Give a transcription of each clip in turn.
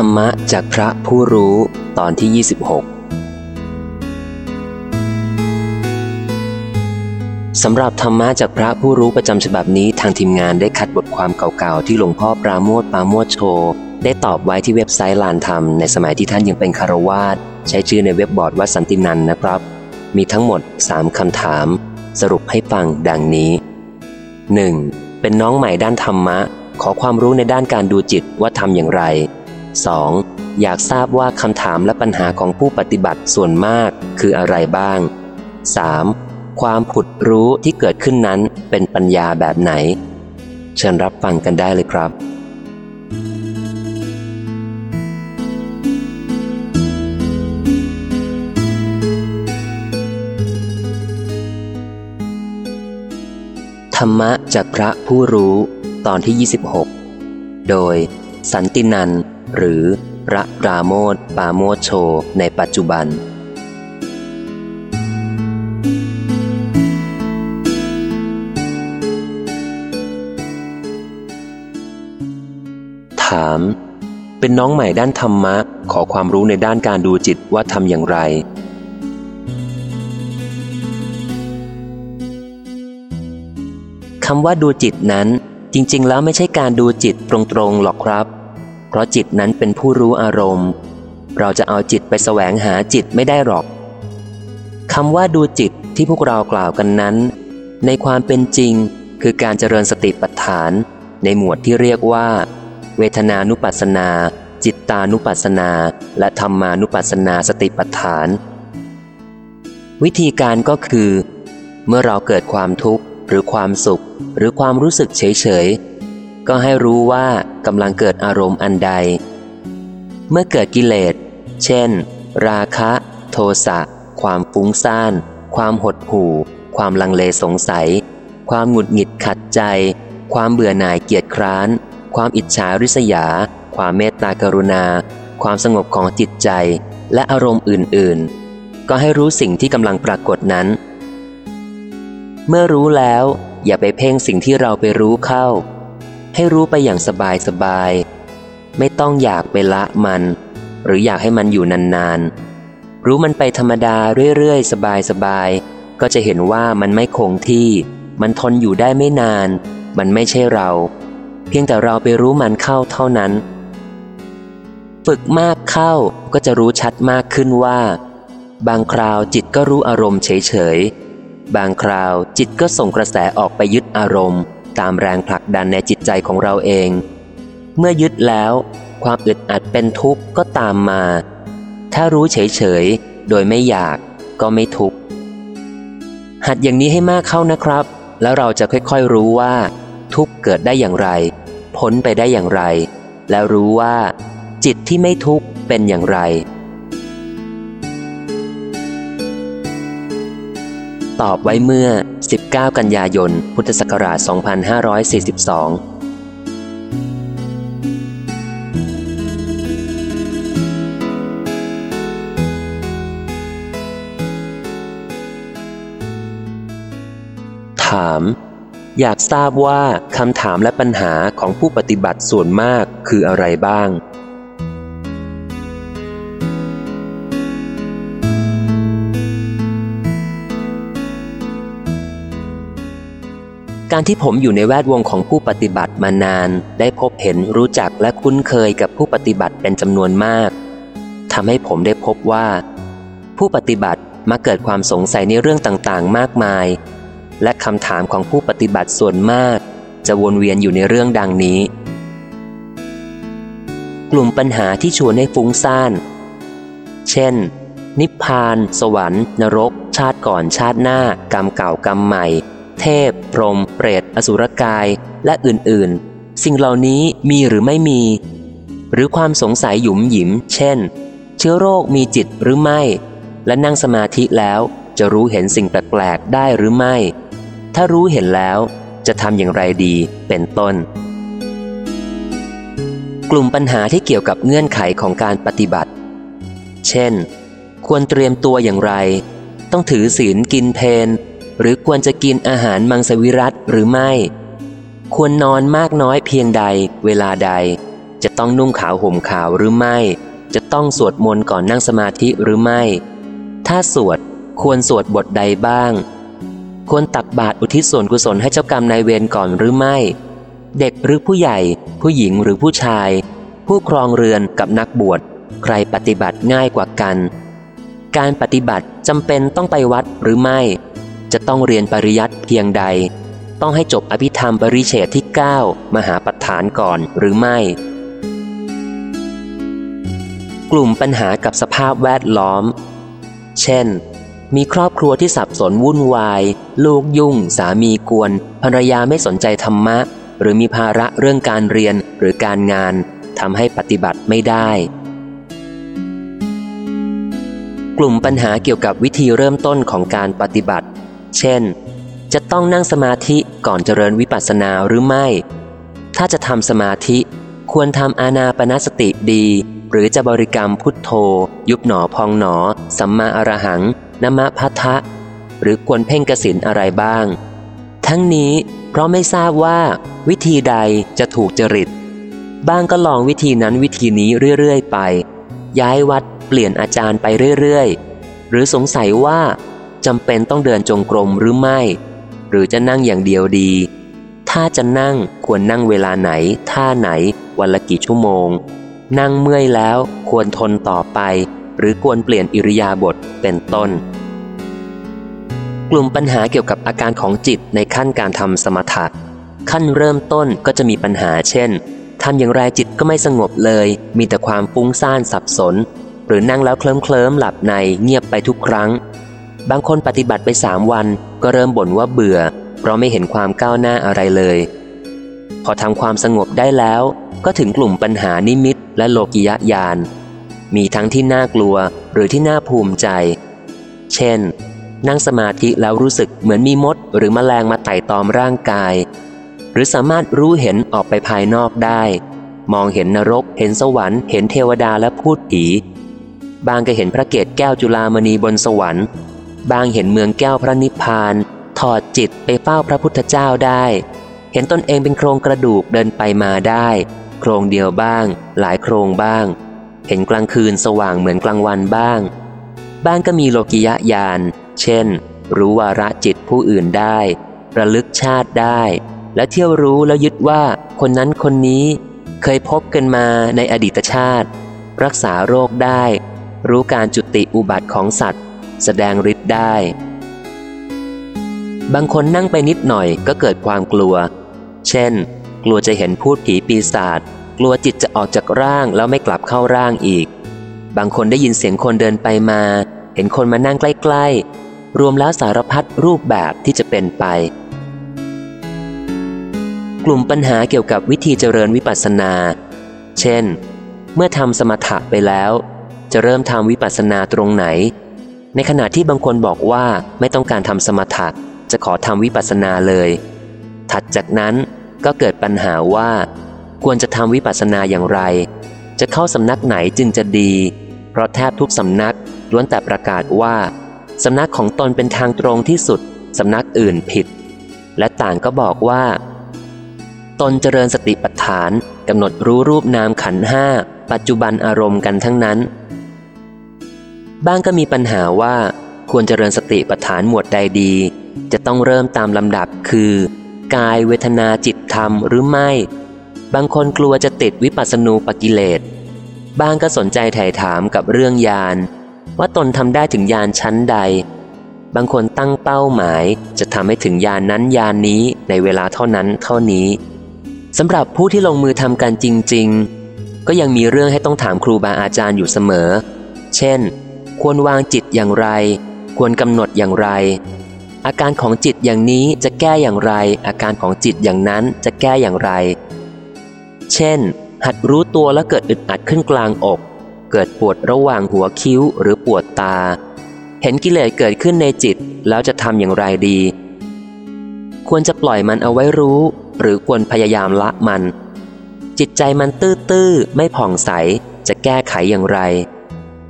รรมะจากพระผู้รู้ตอนที่ 26 สำหรับธรรมะจากพระผู้รู้ประจำฉบับนี้ทางทีมงานได้คัดบทความเก่าๆ ที่หลวงพ่อปราโมทปราโมทโชได้ตอบไว้ที่เว็บไซต์ลานธรรม ในสมัยที่ท่านยังเป็นคารวาสใช้ชื่อในเว็บบอร์ดวัดสันตินันนะครับ มีทั้งหมด 3 คำถาม สรุปให้ฟังดังนี้ 1. เป็นน้องใหม่ด้านธรรมะ ขอความรู้ในด้านการดูจิตว่าทำอย่างไร 2. อยากทราบว่าคำถามและปัญหาของผู้ปฏิบัติส่วนมากคืออะไรบ้าง 3. ความผุดรู้ที่เกิดขึ้นนั้นเป็นปัญญาแบบไหน เชิญรับฟังกันได้เลยครับธรรมะจากพระผู้รู้ตอนที่ 26 โดย สันตินัน หรือพระปราโมทปาโมทโช ในปัจจุบัน ถาม เป็นน้องใหม่ด้านธรรมะ ขอความรู้ในด้านการดูจิตว่าทำอย่างไร คำว่าดูจิตนั้นจริง ๆ แล้วไม่ใช่การดูจิตตรง ๆ หรอกครับ เพราะจิตนั้นเป็นผู้รู้อารมณ์ เราจะเอาจิตไปแสวงหาจิตไม่ได้หรอกคำว่าดูจิตที่พวกเรากล่าวกันนั้น ในความเป็นจริงคือการเจริญสติปัฏฐาน ในหมวดที่เรียกว่า เวทนานุปัสสนา จิตตานุปัสสนา และธรรมานุปัสสนาสติปัฏฐาน วิธีการก็คือ เมื่อเราเกิดความทุกข์หรือความสุข หรือความรู้สึกเฉยๆ ก็ให้รู้ว่ากำลังเกิดอารมณ์อันใด เมื่อเกิดกิเลส เช่น ราคะ โทสะ ความฟุ้งซ่าน ความหดหู่ ความลังเลสงสัย ความหงุดหงิดขัดใจ ความเบื่อหน่ายเกียจคร้าน ความอิจฉาริษยา ความเมตตากรุณา ความสงบของจิตใจ และอารมณ์อื่น ๆ ก็ให้รู้สิ่งที่กำลังปรากฏนั้น เมื่อรู้แล้ว อย่าไปเพ่งสิ่งที่เราไปรู้เข้า ให้รู้ไปอย่างสบายสบายๆไม่ต้องอยากไปละมัน หรืออยากให้มันอยู่นานๆ รู้มันไปธรรมดาเรื่อยๆ สบายๆ ก็จะเห็นว่ามันไม่คงที่ มันทนอยู่ได้ไม่นาน มันไม่ใช่เรา เพียงแต่เราไปรู้มันเข้าเท่านั้น ฝึกมากเข้าก็จะรู้ชัดมากขึ้นว่า บางคราวจิตก็รู้อารมณ์เฉยๆ บางคราวจิตก็ส่งกระแสออกไปยึดอารมณ์ ตามแรงผลักดันในจิตใจของเราเอง เมื่อยึดแล้ว ความอึดอัดเป็นทุกข์ก็ตามมา ถ้ารู้เฉยๆ โดยไม่อยากก็ไม่ทุกข์ หัดอย่างนี้ให้มากเข้านะครับ แล้วเราจะค่อยๆรู้ว่า ทุกข์เกิดได้อย่างไร พ้นไปได้อย่างไร แล้วรู้ว่า จิตที่ไม่ทุกข์เป็นอย่างไร ตอบไว้เมื่อ 19 กันยายน พุทธศักราช 2542ถาม อยากทราบว่าคำถามและปัญหาของผู้ปฏิบัติส่วนมากคืออะไรบ้าง การที่ผมอยู่ในแวดวงของผู้ปฏิบัติมานาน ได้พบเห็นรู้จักและคุ้นเคยกับผู้ปฏิบัติเป็นจำนวนมากทำให้ผมได้พบว่า ผู้ปฏิบัติมาเกิดความสงสัยในเรื่องต่างๆ มากมาย และคำถามของผู้ปฏิบัติส่วนมาก จะวนเวียนอยู่ในเรื่องดังนี้ กลุ่มปัญหาที่ชวนให้ฟุ้งซ่าน เช่น นิพพาน สวรรค์ นรก ชาติก่อนชาติหน้ากรรมเก่ากรรมใหม่ เทพ พรหมเปรต อสุรกาย และอื่นๆ สิ่งเหล่านี้มีหรือไม่มี หรือความสงสัยหยุมหยิม เช่น เชื้อโรคมีจิตหรือไม่ และนั่งสมาธิแล้วจะรู้เห็นสิ่งแปลกๆได้หรือไม่ ถ้ารู้เห็นแล้วจะทำอย่างไรดีเป็นต้น กลุ่มปัญหาที่เกี่ยวกับเงื่อนไขของการปฏิบัติ เช่น ควรเตรียมตัวอย่างไร ต้องถือศีลกินเพน หรือควรจะกินอาหารมังสวิรัตหรือไม่ ควรนอนมากน้อยเพียงใด เวลาใด จะต้องนุ่งขาวห่มขาวหรือไม่ จะต้องสวดมนต์ก่อนนั่งสมาธิหรือไม่ ถ้าสวดควรสวดบทใดบ้าง ควรตักบาตรอุทิศส่วนกุศลให้เจ้ากรรมนายเวรก่อนหรือไม่ เด็กหรือผู้ใหญ่ ผู้หญิงหรือผู้ชาย ผู้ครองเรือนกับนักบวช ใครปฏิบัติง่ายกว่ากัน การปฏิบัติจำเป็นต้องไปวัดหรือไม่ จะต้องเรียนปริยัติเพียงใด ต้องให้จบอภิธรรมปริเฉดที่ 9 มหาปัฏฐานก่อนหรือไม่ กลุ่มปัญหากับสภาพแวดล้อม เช่น มีครอบครัวที่สับสนวุ่นวาย ลูกยุ่ง สามีกวนภรรยาไม่สนใจธรรมะ หรือมีภาระเรื่องการเรียนหรือการงานทำให้ปฏิบัติไม่ได้ กลุ่มปัญหาเกี่ยวกับวิธีเริ่มต้นของการปฏิบัติ เช่น จะต้องนั่งสมาธิก่อนเจริญวิปัสสนาหรือไม่ ถ้าจะทำสมาธิควรทำอานาปนาสติดี หรือจะบริกรรมพุทโธ ยุบหนอพองหนอ สัมมาอรหังนมะพัทะ หรือควรเพ่งกสินอะไรบ้าง ทั้งนี้เพราะไม่ทราบว่า วิธีใดจะถูกจริต บ้างก็ลองวิธีนั้นวิธีนี้เรื่อย ๆ ไป ย้ายวัดเปลี่ยนอาจารย์ไปเรื่อย ๆ หรือสงสัยว่า จำเป็นต้องเดินจงกรมหรือไม่ หรือจะนั่งอย่างเดียวดี ถ้าจะนั่งควรนั่งเวลาไหน ท่าไหน วันละกี่ชั่วโมง นั่งเมื่อยแล้วควรทนต่อไป หรือควรเปลี่ยนอิริยาบถเป็นต้น กลุ่มปัญหาเกี่ยวกับอาการของจิตในขั้นการทำสมถะขั้นเริ่มต้นก็จะมีปัญหาเช่นทำอย่างไรจิตก็ไม่สงบเลย มีแต่ความฟุ้งซ่านสับสน หรือนั่งแล้วเคลิ้มเคลิ้มหลับในเงียบไปทุกครั้ง บางคนปฏิบัติไปสามวัน ก็เริ่มบ่นว่าเบื่อ เพราะไม่เห็นความก้าวหน้าอะไรเลย พอทำความสงบได้แล้ว ก็ถึงกลุ่มปัญหานิมิตและโลกิยะยาน มีทั้งที่น่ากลัวหรือที่น่าภูมิใจ เช่น นั่งสมาธิแล้วรู้สึกเหมือนมีมด หรือมแมลงมาไต่ตอมร่างกาย หรือสามารถรู้เห็นออกไปภายนอกได้ มองเห็นนรก เห็นสวรรค์ เห็นเทวดาและพูดผี บางก็เห็นพระเกศแก้วจุลามณีบนสวรรค์ บางเห็นเมืองแก้วพระนิพพาน ถอดจิตไปเฝ้าพระพุทธเจ้าได้ เห็นตนเองเป็นโครงกระดูกเดินไปมาได้ โครงเดียวบ้าง หลายโครงบ้าง เห็นกลางคืนสว่างเหมือนกลางวันบ้าง บ้างก็มีโลกิยะญาณเช่น รู้วาระจิตผู้อื่นได้ ระลึกชาติได้ และเที่ยวรู้แล้วยึดว่าคนนั้นคนนี้เคยพบกันมาในอดีตชาติ รักษาโรคได้ รู้การจุติอุบัติของสัตว์ แสดงฤทธิ์ได้ บางคนนั่งไปนิดหน่อยก็เกิดความกลัว เช่น กลัวจะเห็นพูดผีปีศาจกลัวจิตจะออกจากร่างแล้วไม่กลับเข้าร่างอีก บางคนได้ยินเสียงคนเดินไปมา เห็นคนมานั่งใกล้ๆ รวมแล้วสารพัดรูปแบบที่จะเป็นไป กลุ่มปัญหาเกี่ยวกับวิธีเจริญวิปัสสนา เช่น เมื่อทำสมถะไปแล้ว จะเริ่มทำวิปัสสนาตรงไหน ในขณะที่บางคนบอกว่าไม่ต้องการทำสมถะจะขอทำวิปัสสนาเลย ถัดจากนั้นก็เกิดปัญหาว่า ควรจะทำวิปัสสนาอย่างไร จะเข้าสำนักไหนจึงจะดี เพราะแทบทุกสำนักล้วนแต่ประกาศว่าสำนักของตนเป็นทางตรงที่สุดสำนักอื่นผิด และต่างก็บอกว่า ตนเจริญสติปัฏฐานกำหนดรู้รูปนามขันห้าปัจจุบันอารมณ์กันทั้งนั้น บ้างก็มีปัญหาว่าควรเจริญสติปัฏฐานหมวดใดดี จะต้องเริ่มตามลำดับคือ กายเวทนาจิตธรรมหรือไม่ บางคนกลัวจะติดวิปัสสนูปกิเลสบ้างก็สนใจไถ่ถามกับเรื่องยาน ว่าตนทำได้ถึงยานชั้นใด บางคนตั้งเป้าหมายจะทำให้ถึงยานนั้นยานนี้ในเวลาเท่านั้นเท่านี้สำหรับผู้ที่ลงมือทำกันจริง ๆ ก็ยังมีเรื่องให้ต้องถามครูบาอาจารย์อยู่เสมอ เช่น ควรวางจิตอย่างไร ควรกำหนดอย่างไร อาการของจิตอย่างนี้จะแก้อย่างไร อาการของจิตอย่างนั้นจะแก้อย่างไร เช่น หัดรู้ตัวแล้วเกิดอึดอัดขึ้นกลางอก เกิดปวดระหว่างหัวคิ้วหรือปวดตา เห็นกิเลสเกิดขึ้นในจิตแล้วจะทำอย่างไรดี ควรจะปล่อยมันเอาไว้รู้ หรือควรพยายามละมัน จิตใจมันตื้อๆไม่ผ่องใสจะแก้ไขอย่างไร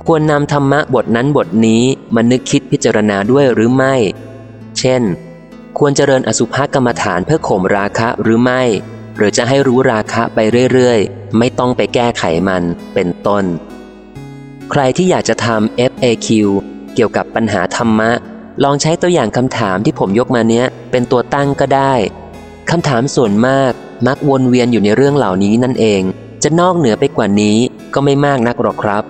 ควรนำธรรมะบทนั้นบทนี้มานึกคิดพิจารณาด้วยหรือไม่ เช่น ควรเจริญอสุภกรรมฐานเพื่อข่มราคะหรือไม่ หรือจะให้รู้ราคะไปเรื่อยๆ ไม่ต้องไปแก้ไขมันเป็นต้น ใครที่อยากจะทำ FAQ เกี่ยวกับปัญหาธรรมะ ลองใช้ตัวอย่างคำถามที่ผมยกมาเนี้ย เป็นตัวตั้งก็ได้คำถามส่วนมากมักวนเวียนอยู่ในเรื่องเหล่านี้นั่นเอง จะนอกเหนือไปกว่านี้ก็ไม่มากนักหรอกครับ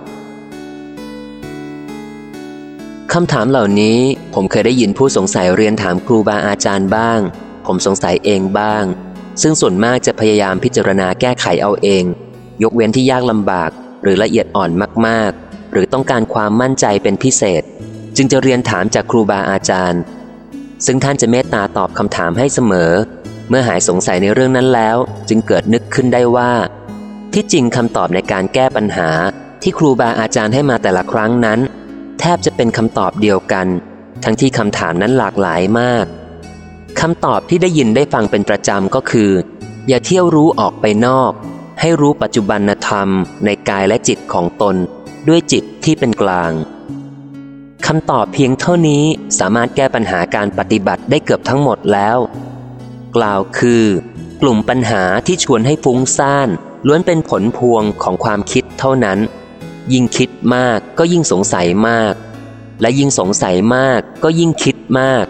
คำถามเหล่านี้ผมเคยได้ยินผู้สงสัยเรียนถามครูบาอาจารย์บ้าง ผมสงสัยเองบ้าง ซึ่งส่วนมากจะพยายามพิจารณาแก้ไขเอาเอง ยกเว้นที่ยากลำบาก หรือละเอียดอ่อนมากๆ หรือต้องการความมั่นใจเป็นพิเศษ จึงจะเรียนถามจากครูบาอาจารย์ ซึ่งท่านจะเมตตาตอบคำถามให้เสมอ เมื่อหายสงสัยในเรื่องนั้นแล้ว จึงเกิดนึกขึ้นได้ว่า ที่จริงคำตอบในการแก้ปัญหา ที่ครูบาอาจารย์ให้มาแต่ละครั้งนั้น แทบจะเป็นคำตอบเดียวกัน ทั้งที่คำถามนั้นหลากหลายมากคำตอบที่ได้ยินได้ฟังเป็นประจำก็คือ อย่าเที่ยวรู้ออกไปนอก ให้รู้ปัจจุบันธรรมในกายและจิตของตน ด้วยจิตที่เป็นกลางคำตอบเพียงเท่านี้สามารถแก้ปัญหาการปฏิบัติได้เกือบทั้งหมดแล้ว กล่าวคือ กลุ่มปัญหาที่ชวนให้ฟุ้งซ่านล้วนเป็นผลพวงของความคิดเท่านั้น ยิ่งคิดมากก็ยิ่งสงสัยมาก และยิ่งสงสัยมากก็ยิ่งคิดมาก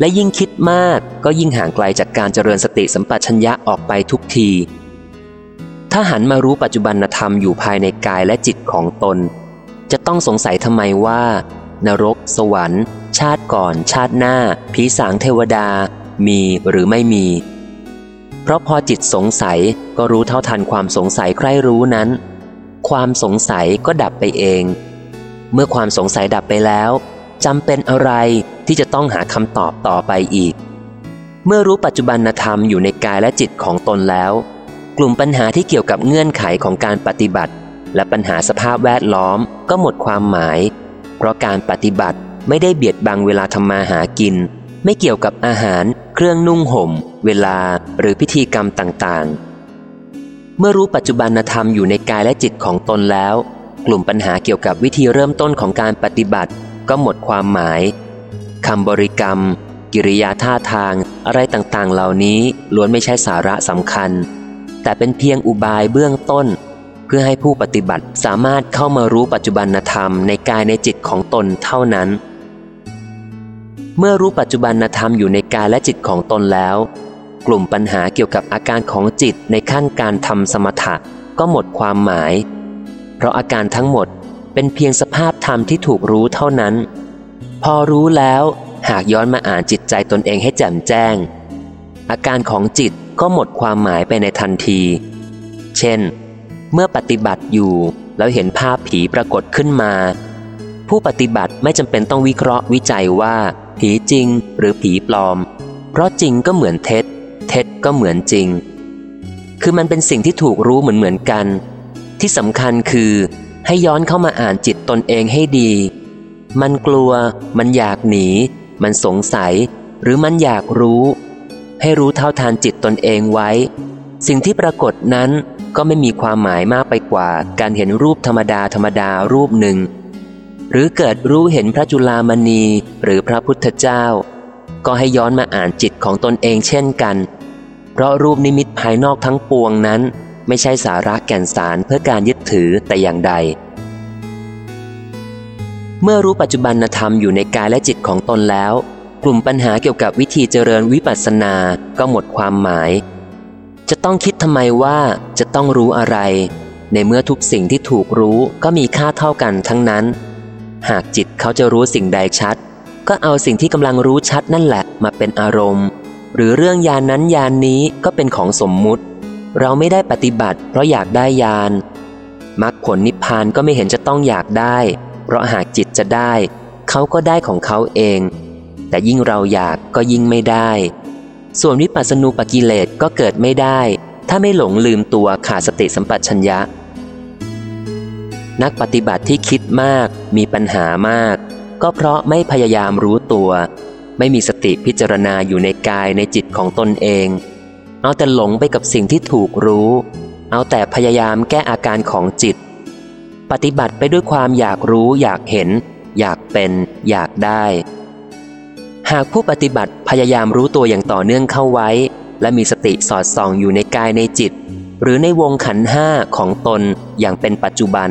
และยิ่งคิดมากก็ยิ่งห่างไกลจากการเจริญสติสัมปชัญญะออกไปทุกที ถ้าหันมารู้ปัจจุบันธรรมอยู่ภายในกายและจิตของตน จะต้องสงสัยทำไมว่า นรก สวรรค์ ชาติก่อน ชาติหน้า ผีสางเทวดา มีหรือไม่มีเพราะพอจิตสงสัยก็รู้เท่าทันความสงสัยใครรู้นั้น ความสงสัยก็ดับไปเอง เมื่อความสงสัยดับไปแล้วจำเป็นอะไรที่จะต้องหาคำตอบต่อไปอีก เมื่อรู้ปัจจุบันธรรมอยู่ในกายและจิตของตนแล้ว กลุ่มปัญหาที่เกี่ยวกับเงื่อนไขของการปฏิบัติ และปัญหาสภาพแวดล้อมก็หมดความหมาย เพราะการปฏิบัติไม่ได้เบียดบังเวลาทำมาหากิน ไม่เกี่ยวกับอาหาร เครื่องนุ่งห่ม เวลาหรือพิธีกรรมต่างๆ เมื่อรู้ปัจจุบันธรรมอยู่ในกายและจิตของตนแล้ว กลุ่มปัญหาเกี่ยวกับวิธีเริ่มต้นของการปฏิบัติ ก็หมดความหมายคำบริกรรม กิริยาท่าทาง อะไรต่างๆ เหล่านี้ล้วนไม่ใช่สาระสำคัญ แต่เป็นเพียงอุบายเบื้องต้น เพื่อให้ผู้ปฏิบัติสามารถเข้ามารู้ปัจจุบันธรรมในกายในจิตของตนเท่านั้น เมื่อรู้ปัจจุบันธรรมอยู่ในกายและจิตของตนแล้ว กลุ่มปัญหาเกี่ยวกับอาการของจิตในขั้นการทำสมถะก็หมดความหมาย เพราะอาการทั้งหมดเป็นเพียงสภาพธรรมที่ถูกรู้เท่านั้น พอรู้แล้วหากย้อนมาอ่านจิตใจตนเองให้แจ่มแจ้ง อาการของจิตก็หมดความหมายไปในทันที เช่น เมื่อปฏิบัติอยู่แล้วเห็นภาพผีปรากฏขึ้นมา ผู้ปฏิบัติไม่จำเป็นต้องวิเคราะห์วิจัยว่า ผีจริงหรือผีปลอม เพราะจริงก็เหมือนเท็จ เท็จก็เหมือนจริง คือมันเป็นสิ่งที่ถูกรู้เหมือนเหมือนกัน ที่สำคัญคือให้ย้อนเข้ามาอ่านจิตตนเองให้ดี มันกลัว มันอยากหนี มันสงสัย หรือมันอยากรู้ ให้รู้เท่าทานจิตตนเองไว้ สิ่งที่ปรากฏนั้นก็ไม่มีความหมายมากไปกว่า การเห็นรูปธรรมดาธรรมดารูปหนึ่ง หรือเกิดรู้เห็นพระจุลามณีหรือพระพุทธเจ้า ก็ให้ย้อนมาอ่านจิตของตนเองเช่นกัน เพราะรูปนิมิตภายนอกทั้งปวงนั้น ไม่ใช่สาระแก่นสารเพื่อการยึดถือแต่อย่างใด เมื่อรู้ปัจจุบันธรรมอยู่ในกายและจิตของตนแล้ว กลุ่มปัญหาเกี่ยวกับวิธีเจริญวิปัสสนาก็หมดความหมาย จะต้องคิดทำไมว่าจะต้องรู้อะไร ในเมื่อทุกสิ่งที่ถูกรู้ก็มีค่าเท่ากันทั้งนั้น หากจิตเขาจะรู้สิ่งใดชัด ก็เอาสิ่งที่กำลังรู้ชัดนั่นแหละมาเป็นอารมณ์ หรือเรื่องยานนั้นยานนี้ก็เป็นของสมมุติ เราไม่ได้ปฏิบัติเพราะอยากได้ยานมรรคผลนิพพานก็ไม่เห็นจะต้องอยากได้ เพราะหากจิตจะได้ เขาก็ได้ของเขาเอง แต่ยิ่งเราอยากก็ยิ่งไม่ได้ ส่วนวิปัสสนูปกิเลสก็เกิดไม่ได้ ถ้าไม่หลงลืมตัวขาดสติสัมปชัญญะ นักปฏิบัติที่คิดมากมีปัญหามาก ก็เพราะไม่พยายามรู้ตัว ไม่มีสติพิจารณาอยู่ในกายในจิตของตนเอง เอาแต่หลงไปกับสิ่งที่ถูกรู้ เอาแต่พยายามแก้อาการของจิต ปฏิบัติไปด้วยความอยากรู้อยากเห็น อยากเป็น อยากได้ หากผู้ปฏิบัติพยายามรู้ตัวอย่างต่อเนื่องเข้าไว้ และมีสติสอดส่องอยู่ในกายในจิต หรือในวงขันห้าของตนอย่างเป็นปัจจุบัน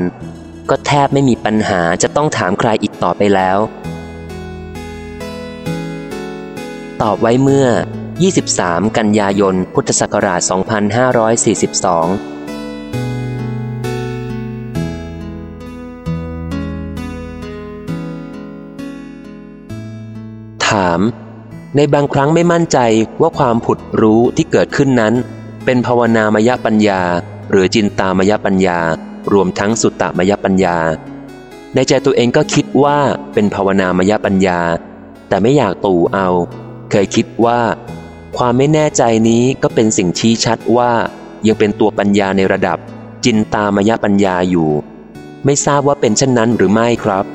ก็แทบไม่มีปัญหาจะต้องถามใครอีกต่อไปแล้ว ตอบไว้เมื่อ 23 กันยายน พุทธศักราช 2542ถาม ในบางครั้งไม่มั่นใจว่าความผุดรู้ที่เกิดขึ้นนั้น เป็นภาวนามยปัญญา หรือจินตามยปัญญา รวมทั้งสุตตามยปัญญา ในใจตัวเองก็คิดว่าเป็นภาวนามยปัญญา แต่ไม่อยากตู่เอา เคยคิดว่า ความไม่แน่ใจนี้ก็เป็นสิ่งชี้ชัดว่า ยังเป็นตัวปัญญาในระดับ จินตามยปัญญาอยู่ ไม่ทราบว่าเป็นเช่นนั้นหรือไม่ครับ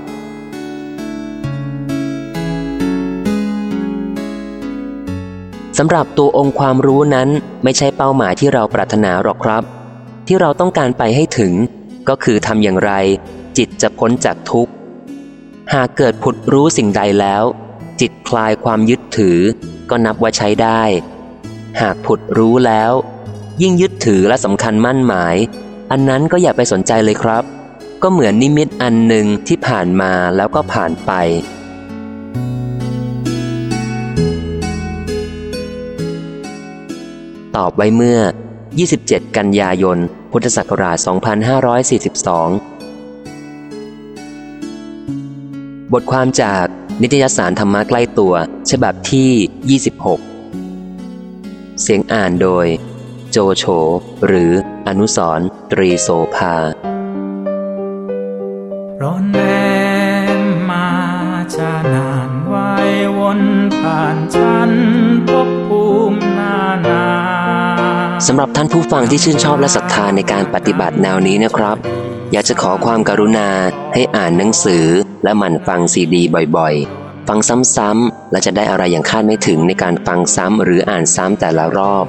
สำหรับตัวองค์ความรู้นั้นไม่ใช่เป้าหมายที่เราปรารถนาหรอกครับ ที่เราต้องการไปให้ถึง ก็คือทำอย่างไร จิตจะพ้นจากทุกข์ หากเกิดผุดรู้สิ่งใดแล้ว จิตคลายความยึดถือก็นับว่าใช้ได้ หากผุดรู้แล้ว ยิ่งยึดถือและสำคัญมั่นหมาย อันนั้นก็อย่าไปสนใจเลยครับ ก็เหมือนนิมิตอันหนึ่งที่ผ่านมาแล้วก็ผ่านไป ตอบไว้เมื่อ 27 กันยายน พุทธศักราช 2542 บทความจาก นิตยสารธรรมะใกล้ตัว ฉบับที่ 26 เสียงอ่านโดย โจโฉหรืออนุสรตรีโสภา ร้อนแรงมาชานานไว้วนผ่านฉัน สำหรับท่านผู้ฟังที่ชื่นชอบและศรัทธาในการปฏิบัติแนวนี้นะครับ อยากจะขอความการุณาให้อ่านหนังสือ และหมั่นฟังซีดีบ่อยๆ ฟังซ้ำๆและจะได้อะไรอย่างคาดไม่ถึงในการฟังซ้ำหรืออ่านซ้ำแต่ละรอบ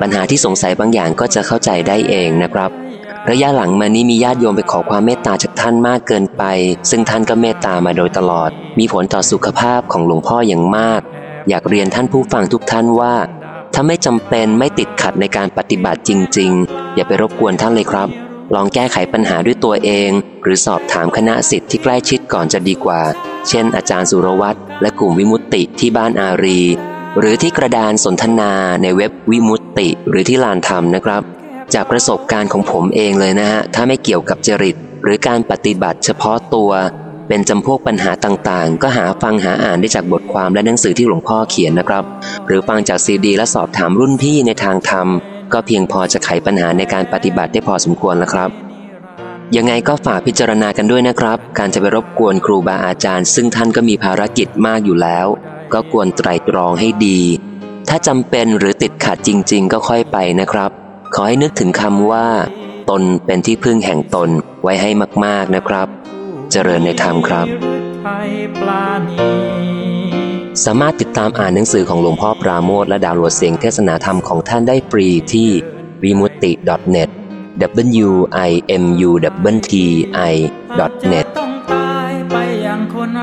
ปัญหาที่สงสัยบางอย่างก็จะเข้าใจได้เองนะครับระยะหลังมานี้มีญาติโยมไปขอความเมตตาจากท่านมากเกินไป ซึ่งท่านก็เมตตามาโดยตลอด มีผลต่อสุขภาพของหลวงพ่ออย่างมาก อยากเรียนท่านผู้ฟังทุกท่านว่า ถ้าไม่จำเป็นไม่ติดขัดในการปฏิบัติจริง ๆ อย่าไปรบกวนท่านเลยครับ ลองแก้ไขปัญหาด้วยตัวเอง หรือสอบถามคณะสิทธิ์ที่ใกล้ชิดก่อนจะดีกว่า เช่น อาจารย์สุรวัตรและกลุ่มวิมุตติที่บ้านอารี หรือที่กระดานสนทนาในเว็บวิมุตติหรือที่ลานธรรมนะครับ จากประสบการณ์ของผมเองเลยนะฮะถ้าไม่เกี่ยวกับจริต หรือการปฏิบัติเฉพาะตัว เป็นจำพวกปัญหาต่างๆ ก็หาฟังหาอ่านได้จากบทความและหนังสือที่หลวงพ่อเขียนนะครับ หรือฟังจากซีดี และสอบถามรุ่นพี่ในทางธรรม ก็เพียงพอจะไขปัญหาในการปฏิบัติได้พอสมควรแล้วครับ ยังไงก็ฝากพิจารณากันด้วยนะครับ การจะไปรบกวนครูบาอาจารย์ ซึ่งท่านก็มีภารกิจมากอยู่แล้ว ก็ควรไตรตรองให้ดี ถ้าจำเป็นหรือติดขัดจริง ๆ ก็ค่อยไปนะครับ ขอให้นึกถึงคำว่า ตนเป็นที่พึ่งแห่งตนไว้ให้มาก ๆนะครับ เจริญในธรรมครับ สามารถติดตามอ่านหนังสือของหลวงพ่อปราโมทและดาวโหลดเสียงเทศนาธรรมของท่านได้ฟรีที่ vimuti.net w i m u t i .net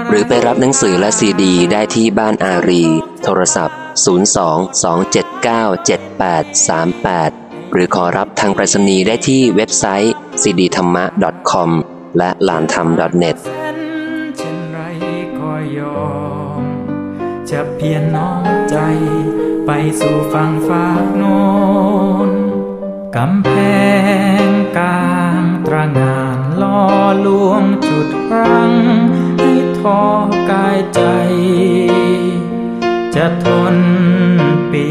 หรือไปรับหนังสือและซีดี ได้ที่บ้านอารี โทรศัพท์ 02-279-7838 หรือขอรับทางไปรษณีย์ได้ที่เว็บไซต์ cdthama.com และลานธรรม .net จะเพียรน้อมใจ ไปสู่ฝั่งฟ้าโน้นกำแพงกลางตรงานล่อลวงจุดรังให้ท้อกายใจ จะทนปี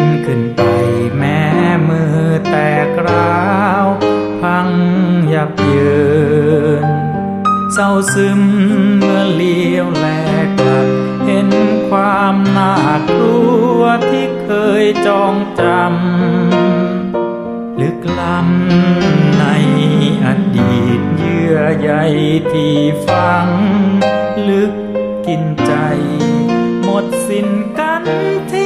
นขึ้นไปแม้มือแตกร้าว พังยับเยิน เศร้าซึมเมื่อเลี้ยวแลกลับ เห็นความน่ากลัวที่เคยจองจำลึกล้ำในอดีตเยื่อใยที่ฟัง ลึกกินใจ หมดสิ้นกันที่